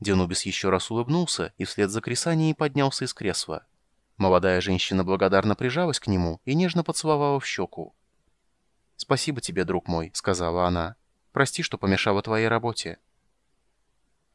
Денубис еще раз улыбнулся и вслед за Крисанией поднялся из кресла. Молодая женщина благодарно прижалась к нему и нежно поцеловала в щеку. «Спасибо тебе, друг мой», — сказала она. «Прости, что помешала твоей работе».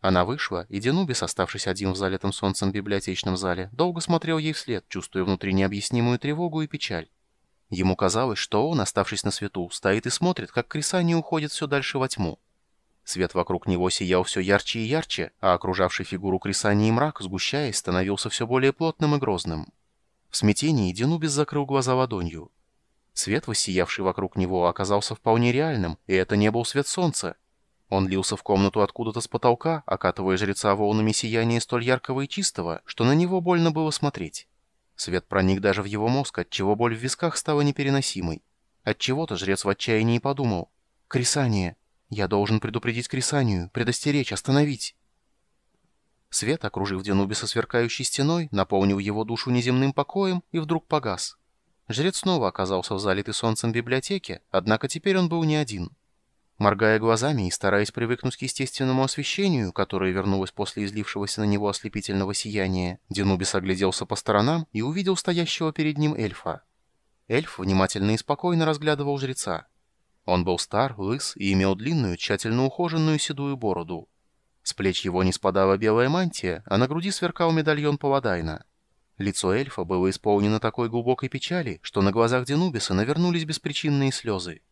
Она вышла, и Денубис, оставшись один в залитом солнцем библиотечном зале, долго смотрел ей вслед, чувствуя внутри необъяснимую тревогу и печаль. Ему казалось, что он, оставшись на свету, стоит и смотрит, как Крисани уходит все дальше во тьму. Свет вокруг него сиял все ярче и ярче, а окружавший фигуру Крисани мрак, сгущаясь, становился все более плотным и грозным. В смятении Денубис закрыл глаза ладонью. Свет, воссиявший вокруг него, оказался вполне реальным, и это не был свет солнца. Он лился в комнату откуда-то с потолка, окатывая жреца волнами сияния столь яркого и чистого, что на него больно было смотреть. Свет проник даже в его мозг, отчего боль в висках стала непереносимой. Отчего-то жрец в отчаянии подумал. «Крисание! Я должен предупредить Крисанию, предостеречь, остановить. Свет, окружив Денубиса сверкающей стеной, наполнил его душу неземным покоем и вдруг погас. Жрец снова оказался в залитой солнцем библиотеке, однако теперь он был не один. Моргая глазами и стараясь привыкнуть к естественному освещению, которое вернулось после излившегося на него ослепительного сияния, Денубис огляделся по сторонам и увидел стоящего перед ним эльфа. Эльф внимательно и спокойно разглядывал жреца. Он был стар, лыс и имел длинную, тщательно ухоженную седую бороду. С плеч его не спадала белая мантия, а на груди сверкал медальон Паладайна. Лицо эльфа было исполнено такой глубокой печали, что на глазах Денубиса навернулись беспричинные слезы.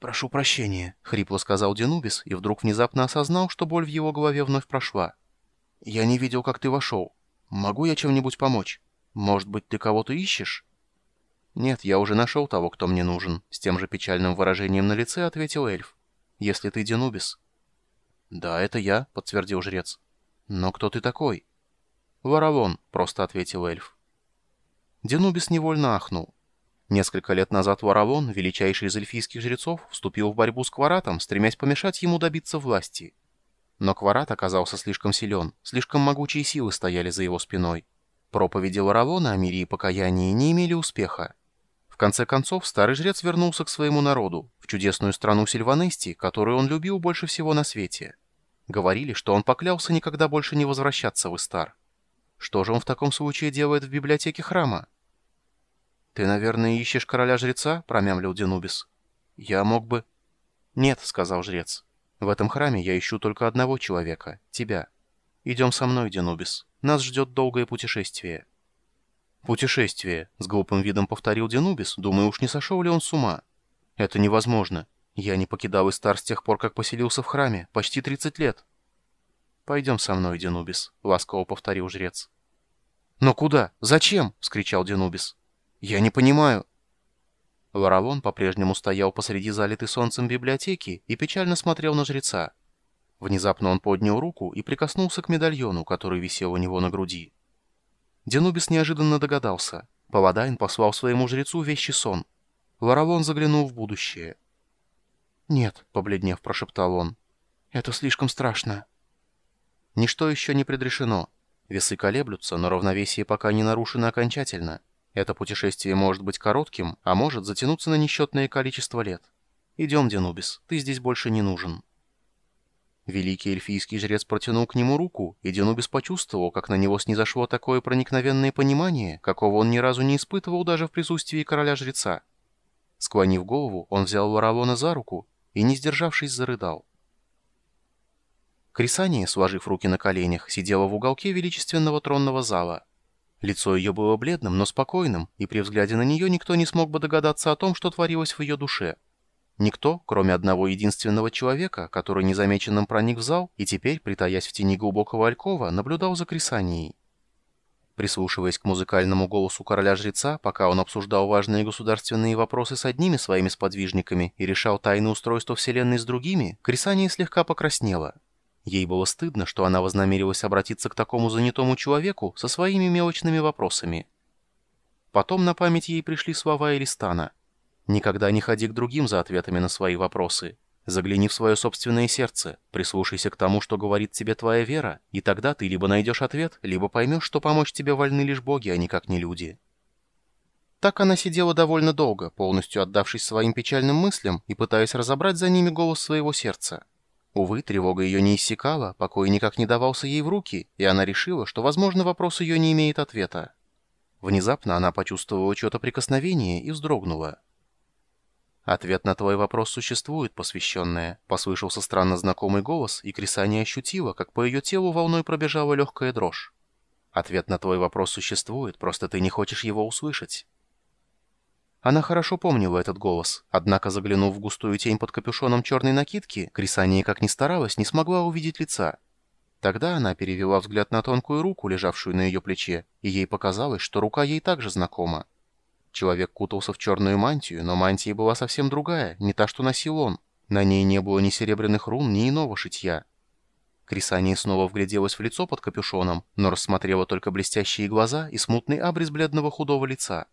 «Прошу прощения», — хрипло сказал Денубис, и вдруг внезапно осознал, что боль в его голове вновь прошла. «Я не видел, как ты вошел. Могу я чем-нибудь помочь? Может быть, ты кого-то ищешь?» «Нет, я уже нашел того, кто мне нужен», — с тем же печальным выражением на лице ответил эльф. «Если ты Денубис». «Да, это я», — подтвердил жрец. «Но кто ты такой?» «Воровон», — просто ответил эльф. Денубис невольно ахнул. Несколько лет назад Воровон, величайший из эльфийских жрецов, вступил в борьбу с Кваратом, стремясь помешать ему добиться власти. Но Кварат оказался слишком силен, слишком могучие силы стояли за его спиной. Проповеди Воровона о мире и покаянии не имели успеха конце концов, старый жрец вернулся к своему народу, в чудесную страну Сильванести, которую он любил больше всего на свете. Говорили, что он поклялся никогда больше не возвращаться в Истар. Что же он в таком случае делает в библиотеке храма? «Ты, наверное, ищешь короля-жреца?» — промямлил Денубис. «Я мог бы...» «Нет», — сказал жрец. «В этом храме я ищу только одного человека — тебя. Идем со мной, Денубис. Нас ждет долгое путешествие». «Путешествие», — с глупым видом повторил Денубис, думая, уж не сошел ли он с ума. «Это невозможно. Я не покидал Истар с тех пор, как поселился в храме. Почти 30 лет». «Пойдем со мной, Денубис», — ласково повторил жрец. «Но куда? Зачем?» — вскричал Денубис. «Я не понимаю». Лоравон по-прежнему стоял посреди залитой солнцем библиотеки и печально смотрел на жреца. Внезапно он поднял руку и прикоснулся к медальону, который висел у него на груди. Денубис неожиданно догадался. Паладайн послал своему жрецу вещий сон. Ларавон заглянул в будущее. «Нет», — побледнев, прошептал он, — «это слишком страшно». Ничто еще не предрешено. Весы колеблются, но равновесие пока не нарушено окончательно. Это путешествие может быть коротким, а может затянуться на несчетное количество лет. Идем, Денубис, ты здесь больше не нужен. Великий эльфийский жрец протянул к нему руку, и Денубис почувствовал, как на него снизошло такое проникновенное понимание, какого он ни разу не испытывал даже в присутствии короля-жреца. Склонив голову, он взял Варалона за руку и, не сдержавшись, зарыдал. Крисания, сложив руки на коленях, сидела в уголке величественного тронного зала. Лицо ее было бледным, но спокойным, и при взгляде на нее никто не смог бы догадаться о том, что творилось в ее душе — Никто, кроме одного единственного человека, который незамеченным проник в зал и теперь, притаясь в тени глубокого алькова, наблюдал за Крисанией. Прислушиваясь к музыкальному голосу короля-жреца, пока он обсуждал важные государственные вопросы с одними своими сподвижниками и решал тайны устройства Вселенной с другими, Крисания слегка покраснела. Ей было стыдно, что она вознамерилась обратиться к такому занятому человеку со своими мелочными вопросами. Потом на память ей пришли слова Элистана. Никогда не ходи к другим за ответами на свои вопросы. Загляни в свое собственное сердце, прислушайся к тому, что говорит тебе твоя вера, и тогда ты либо найдешь ответ, либо поймешь, что помочь тебе вольны лишь боги, а никак не люди. Так она сидела довольно долго, полностью отдавшись своим печальным мыслям и пытаясь разобрать за ними голос своего сердца. Увы, тревога ее не иссякала, покой никак не давался ей в руки, и она решила, что, возможно, вопрос ее не имеет ответа. Внезапно она почувствовала чье-то прикосновение и вздрогнула. «Ответ на твой вопрос существует, посвященная», — послышался странно знакомый голос, и Крисания ощутила, как по ее телу волной пробежала легкая дрожь. «Ответ на твой вопрос существует, просто ты не хочешь его услышать». Она хорошо помнила этот голос, однако, заглянув в густую тень под капюшоном черной накидки, Крисания, как ни старалась, не смогла увидеть лица. Тогда она перевела взгляд на тонкую руку, лежавшую на ее плече, и ей показалось, что рука ей также знакома. Человек кутался в черную мантию, но мантия была совсем другая, не та, что носил он. На ней не было ни серебряных рун, ни иного шитья. Крисания снова вгляделась в лицо под капюшоном, но рассмотрела только блестящие глаза и смутный абрис бледного худого лица.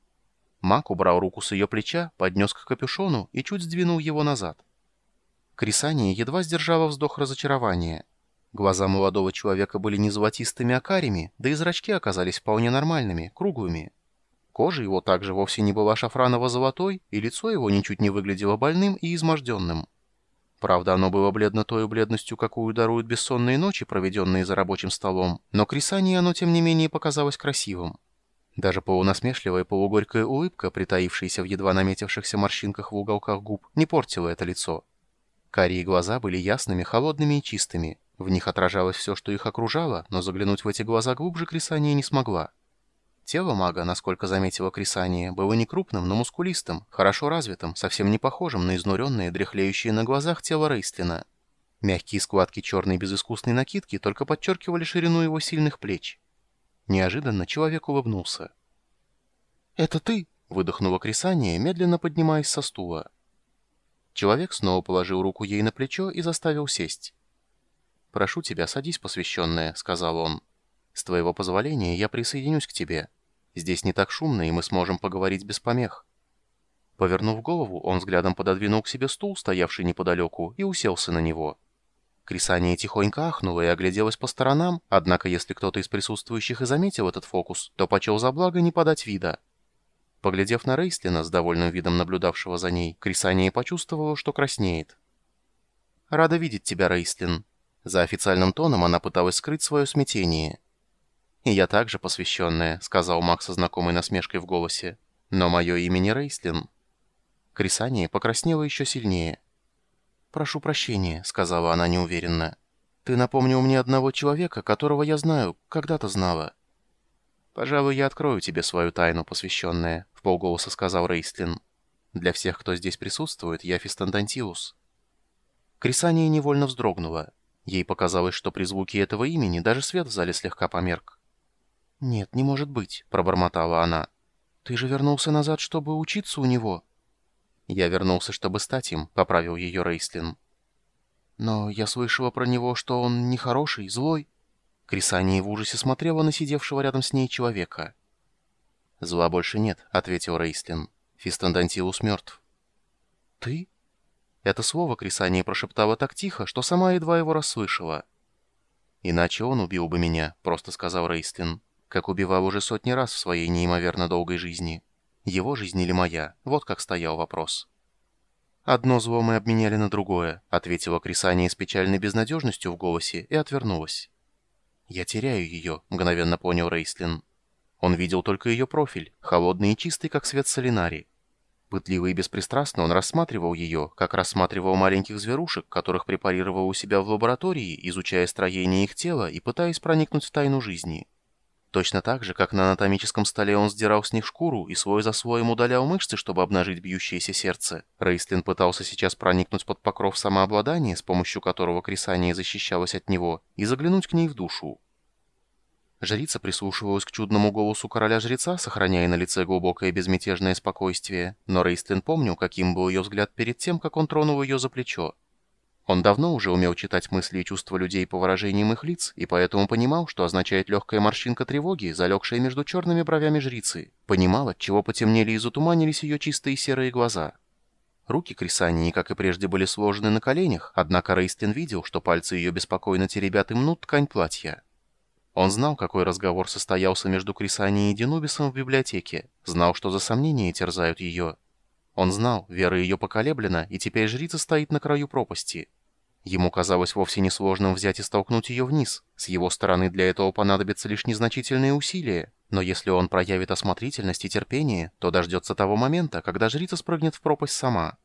Мак убрал руку с ее плеча, поднес к капюшону и чуть сдвинул его назад. Крисания едва сдержала вздох разочарования. Глаза молодого человека были не золотистыми, а карими, да и зрачки оказались вполне нормальными, круглыми. Кожа его также вовсе не была шафраново-золотой, и лицо его ничуть не выглядело больным и изможденным. Правда, оно было бледно той бледностью, какую даруют бессонные ночи, проведенные за рабочим столом, но Крисании оно, тем не менее, показалось красивым. Даже полунасмешливая полугорькая улыбка, притаившаяся в едва наметившихся морщинках в уголках губ, не портила это лицо. Карие глаза были ясными, холодными и чистыми. В них отражалось все, что их окружало, но заглянуть в эти глаза глубже Крисания не смогла. Тело мага, насколько заметила Крисания, было не крупным, но мускулистым, хорошо развитым, совсем не похожим на изнуренные, дряхлеющие на глазах тело Рейстлина. Мягкие складки черной безыскусной накидки только подчеркивали ширину его сильных плеч. Неожиданно человек улыбнулся. «Это ты?» — выдохнула Крисания, медленно поднимаясь со стула. Человек снова положил руку ей на плечо и заставил сесть. «Прошу тебя, садись, посвященная», — сказал он. «С твоего позволения я присоединюсь к тебе». Здесь не так шумно, и мы сможем поговорить без помех». Повернув голову, он взглядом пододвинул к себе стул, стоявший неподалеку, и уселся на него. Крисания тихонько ахнула и огляделась по сторонам, однако если кто-то из присутствующих и заметил этот фокус, то почел за благо не подать вида. Поглядев на Рейслина с довольным видом наблюдавшего за ней, Крисания почувствовала, что краснеет. «Рада видеть тебя, Рейслин». За официальным тоном она пыталась скрыть свое смятение. «И я также посвященная», — сказал Макс со знакомой насмешкой в голосе. «Но мое имя не Рейслин». Крисания покраснела еще сильнее. «Прошу прощения», — сказала она неуверенно. «Ты напомнил мне одного человека, которого я знаю, когда-то знала». «Пожалуй, я открою тебе свою тайну, посвященная», — в полголоса сказал Рейстлин. «Для всех, кто здесь присутствует, я Фистандантилус». Крисания невольно вздрогнула. Ей показалось, что при звуке этого имени даже свет в зале слегка померк. «Нет, не может быть», — пробормотала она. «Ты же вернулся назад, чтобы учиться у него». «Я вернулся, чтобы стать им», — поправил ее Рейслин. «Но я слышала про него, что он нехороший, злой». Крисания в ужасе смотрела на сидевшего рядом с ней человека. «Зла больше нет», — ответил Рейслин. «Фистандантилус мертв». «Ты?» Это слово Крисания прошептала так тихо, что сама едва его расслышала. «Иначе он убил бы меня», — просто сказал Рейслин как убивал уже сотни раз в своей неимоверно долгой жизни. Его жизнь или моя? Вот как стоял вопрос. «Одно зло мы обменяли на другое», — ответила Крисания с печальной безнадежностью в голосе и отвернулась. «Я теряю ее», — мгновенно понял Рейслин. Он видел только ее профиль, холодный и чистый, как свет солинари. Пытливо и беспристрастно он рассматривал ее, как рассматривал маленьких зверушек, которых препарировал у себя в лаборатории, изучая строение их тела и пытаясь проникнуть в тайну жизни. Точно так же, как на анатомическом столе он сдирал с них шкуру и свой за слоем удалял мышцы, чтобы обнажить бьющееся сердце, Рейстлин пытался сейчас проникнуть под покров самообладания, с помощью которого Крисания защищалась от него, и заглянуть к ней в душу. Жрица прислушивалась к чудному голосу короля-жреца, сохраняя на лице глубокое безмятежное спокойствие, но Рейстлин помнил, каким был ее взгляд перед тем, как он тронул ее за плечо. Он давно уже умел читать мысли и чувства людей по выражениям их лиц, и поэтому понимал, что означает легкая морщинка тревоги, залегшая между черными бровями жрицы. Понимал, от чего потемнели и затуманились ее чистые серые глаза. Руки Крисании, как и прежде, были сложены на коленях, однако Рейстлин видел, что пальцы ее беспокойно теребят и мнут ткань платья. Он знал, какой разговор состоялся между Крисанией и Денубисом в библиотеке, знал, что за сомнения терзают ее. Он знал, вера ее поколеблена, и теперь жрица стоит на краю пропасти. Ему казалось вовсе несложным взять и столкнуть ее вниз. С его стороны для этого понадобятся лишь незначительные усилия. Но если он проявит осмотрительность и терпение, то дождется того момента, когда жрица спрыгнет в пропасть сама.